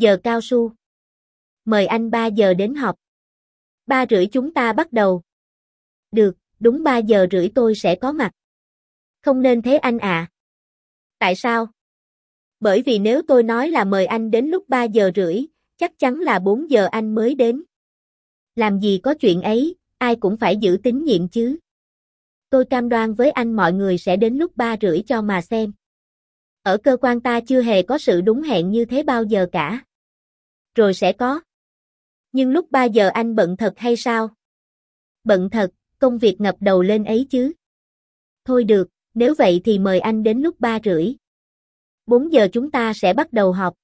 Giờ cao su. Mời anh 3 giờ đến họp. 3 rưỡi chúng ta bắt đầu. Được, đúng 3 giờ rưỡi tôi sẽ có mặt. Không nên thế anh ạ. Tại sao? Bởi vì nếu tôi nói là mời anh đến lúc 3 giờ rưỡi, chắc chắn là 4 giờ anh mới đến. Làm gì có chuyện ấy, ai cũng phải giữ tín nhiệm chứ. Tôi cam đoan với anh mọi người sẽ đến lúc 3 rưỡi cho mà xem. Ở cơ quan ta chưa hề có sự đúng hẹn như thế bao giờ cả. Rồi sẽ có. Nhưng lúc 3 giờ anh bận thật hay sao? Bận thật, công việc ngập đầu lên ấy chứ. Thôi được, nếu vậy thì mời anh đến lúc 3 rưỡi. 4 giờ chúng ta sẽ bắt đầu họp.